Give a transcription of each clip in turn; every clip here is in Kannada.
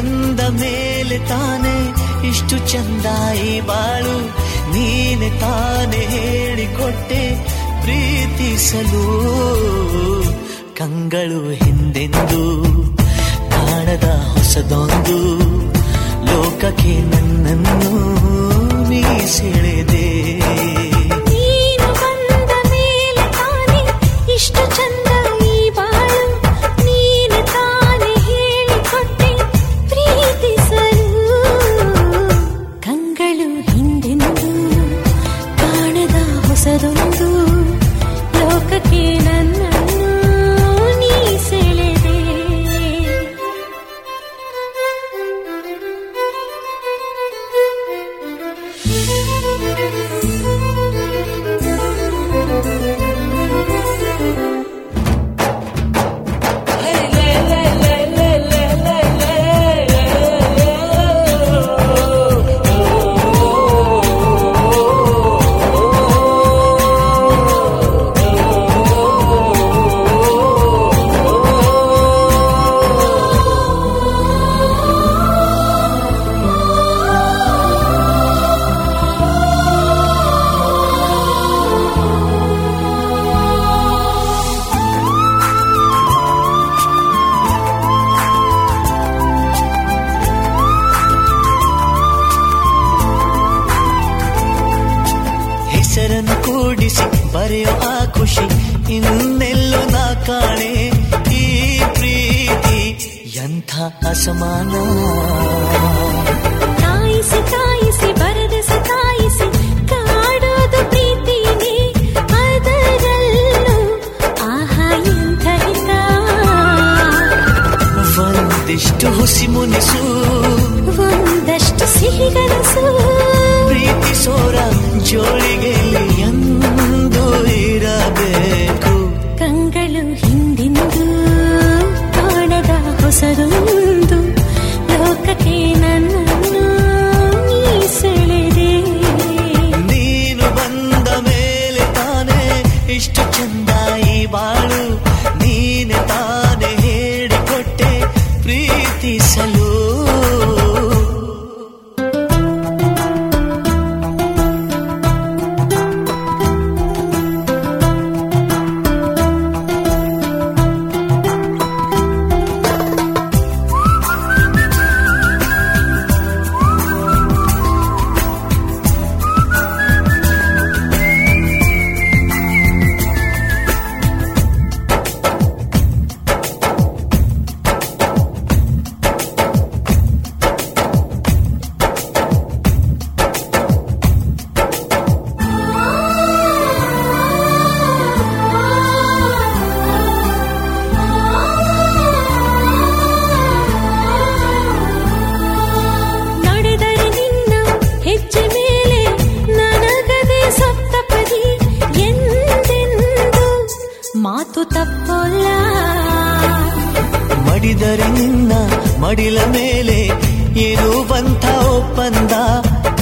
ಮೇಲೆ ತಾನೆ ಇಷ್ಟು ಚಂದಾಯಿ ಬಾಳು. ನೀನೆ ತಾನೇ ಹೇಳಿಕೊಟ್ಟೆ ಪ್ರೀತಿಸಲು. ಕಂಗಳು ಹಿಂದೆಂದು, ಕಾಣದ ಹೊಸದೊಂದು. ಲೋಕಕ್ಕೆ ನನ್ನನ್ನು ನೀ ಕಾಣದ ಕೂಡಿಸಿ ಬರೆಯೋ ಆ ಖುಷಿ ಇನ್ನೆಲ್ಲೂ ನಾ ಕಾಣೆ. ಈ ಪ್ರೀತಿ ಎಂಥ ಅಸಮಾನ. ಕಾಯಿಸಿ ಕಾಯಿಸಿ ಬರೆದ ಸತಾಯಿಸಿ ಕಾಡೋದು ಪ್ರೀತಿನೇ. ಅದರಲ್ಲೂ ಆಹಾ ಎಂಥ ಒಂದಿಷ್ಟು ಹುಸಿ ಮುನಿಸು. ಒಂದಷ್ಟು ಸಿಹಿಗನಸು ಪ್ರೀತಿಸೋರ ಜೋಳಿಗೆ ಎಂದು you. ಮಾತು ತಪ್ಪಲ್ಲ. ಮಡಿದರೆ ನಿನ್ನ ಮಡಿಲ ಮೇಲೆ ಇರುವಂಥ ಒಪ್ಪಂದ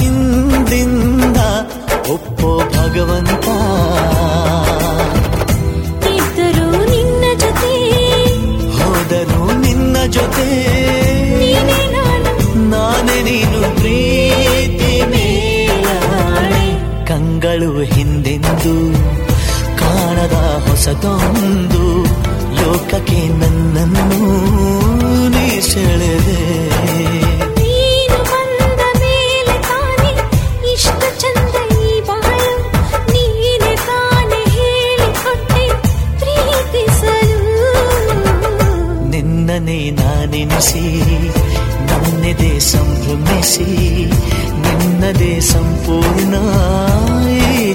ಇಂದಿಂದ ಒಪ್ಪೋ ಭಗವಂತ. ಇದ್ದರೂ ನಿನ್ನ ಜೊತೆ. ಹೋದರು ನಿನ್ನ ಜೊತೆ. ನೀನೇ ನಾನು. ನಾನೇ ನೀನು ಪ್ರೀತಿ ಮೇಲಾಣೆ ಕಂಗಳು ಹಿಂದೆಂದು ಕಾಣದ ಹೊಸದೊಂದು ಲೋಕಕ್ಕೆ ನನ್ನನ್ನು ನೀ ಸೆಳೆದೆ. ನೀನು ಬಂದ ಮೇಲೆ ತಾನೆ ಇಷ್ಟು ಚಂದ ಈ